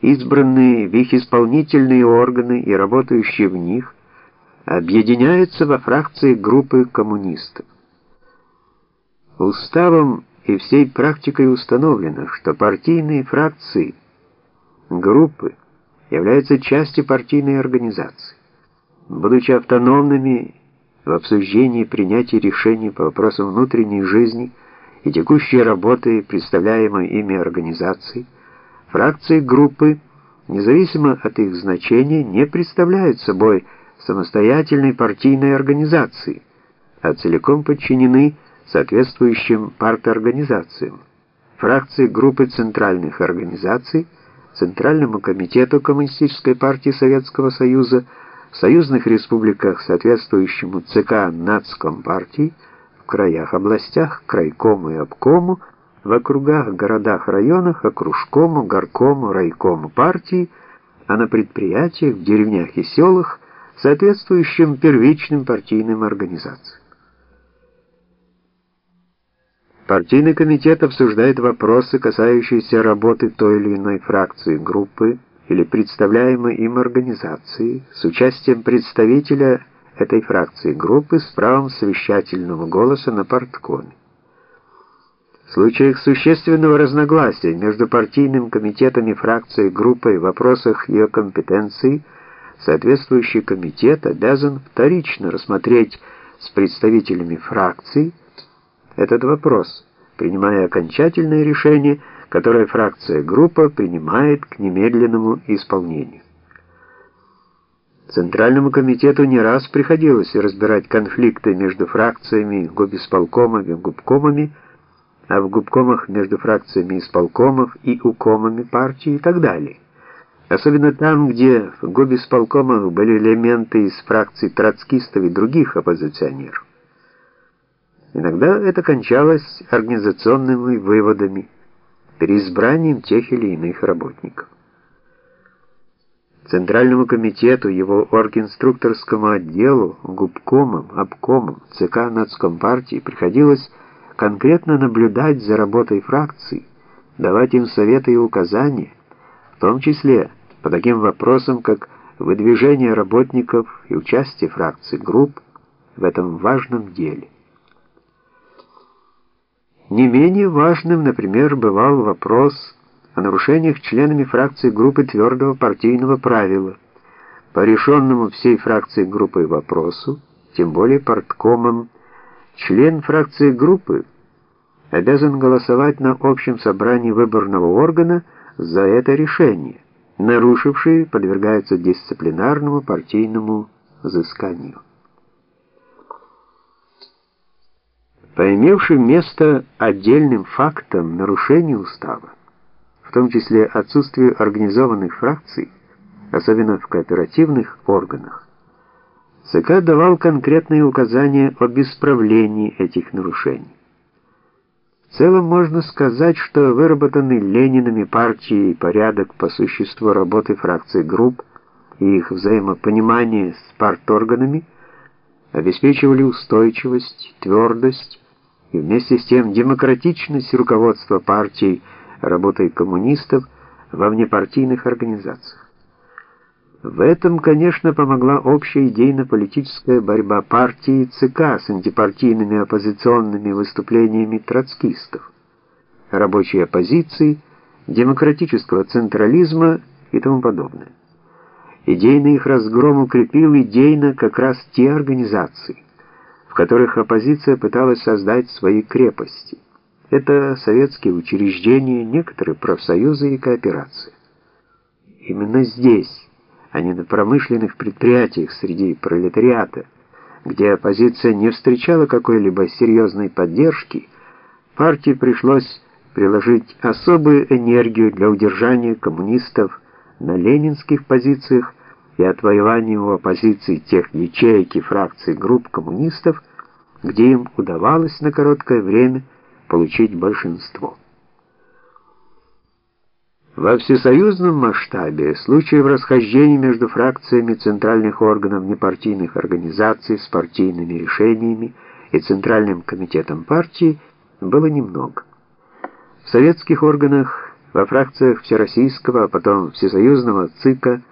избранные в их исполнительные органы и работающие в них, объединяются во фракции группы коммунистов. Уставом и всей практикой установлено, что партийные фракции, группы являются частью партийной организации. Будучи автономными в обсуждении и принятии решений по вопросам внутренней жизни и текущей работы представляемой ими организации, фракции группы, независимо от их значения, не представляют собой самостоятельной партийной организации, а целиком подчинены соответствующим парторганизациям. Фракции группы центральных организаций, Центральному комитету Коммунистической партии Советского Союза, в союзных республиках соответствующему ЦК Нацкомпартии, в краях, областях, крайкому и обкому, в округах, городах, районах, окружкому, горкому, райкому партии, а на предприятиях, в деревнях и селах, соответствующим первичным партийным организациям. Партийный комитет обсуждает вопросы, касающиеся работы той или иной фракции, группы или представляемой им организации с участием представителя этой фракции группы с правом совещательного голоса на парткоме. В случаях существенного разногласия между партийным комитетом и фракцией группой в вопросах ее компетенции, соответствующий комитет обязан вторично рассмотреть с представителями фракций этот вопрос, принимая окончательное решение, которое фракция-группа принимает к немедленному исполнению. Центральному комитету не раз приходилось разбирать конфликты между фракциями, губисполкомами, губкомами, а в губкомах между фракциями исполкомов и укомами партии и так далее. Особенно там, где в губисполкомах были элементы из фракций троцкистов и других оппозиционеров. Иногда это кончалось организационными выводами, переизбранием тех или иных работников. Центральному комитету, его оргинструкторскому отделу, губкомам, обкомам, ЦК Нацкомпартии приходилось конкретно наблюдать за работой фракций, давать им советы и указания, в том числе по таким вопросам, как выдвижение работников и участие фракций групп в этом важном деле. Не менее важным, например, бывал вопрос о нарушениях членами фракции группы твердого партийного правила. По решенному всей фракции группы вопросу, тем более парткомом, член фракции группы обязан голосовать на общем собрании выборного органа за это решение. Нарушившие подвергаются дисциплинарному партийному взысканию. по место отдельным фактам нарушения устава, в том числе отсутствию организованных фракций, особенно в кооперативных органах, ЦК давал конкретные указания об исправлении этих нарушений. В целом можно сказать, что выработанный Ленинами партией порядок по существу работы фракций групп и их взаимопонимание с парторганами обеспечивали устойчивость, твердость, и вместе с тем демократичность руководства партией работой коммунистов во внепартийных организациях. В этом, конечно, помогла общая идейно-политическая борьба партии ЦК с антипартийными оппозиционными выступлениями троцкистов, рабочей оппозиции, демократического централизма и тому подобное. Идейный их разгром укрепил идейно как раз те организации, в которых оппозиция пыталась создать свои крепости. Это советские учреждения, некоторые профсоюзы и кооперации. Именно здесь, а не на промышленных предприятиях среди пролетариата, где оппозиция не встречала какой-либо серьезной поддержки, партии пришлось приложить особую энергию для удержания коммунистов на ленинских позициях и отвоеванию у оппозиции тех ячеек и фракций групп коммунистов, где им удавалось на короткое время получить большинство. Во всесоюзном масштабе случаев расхождений между фракциями центральных органов непартийных организаций с партийными решениями и Центральным комитетом партии было немного. В советских органах Во фракциях Всероссийского, а потом Всесоюзного ЦИКа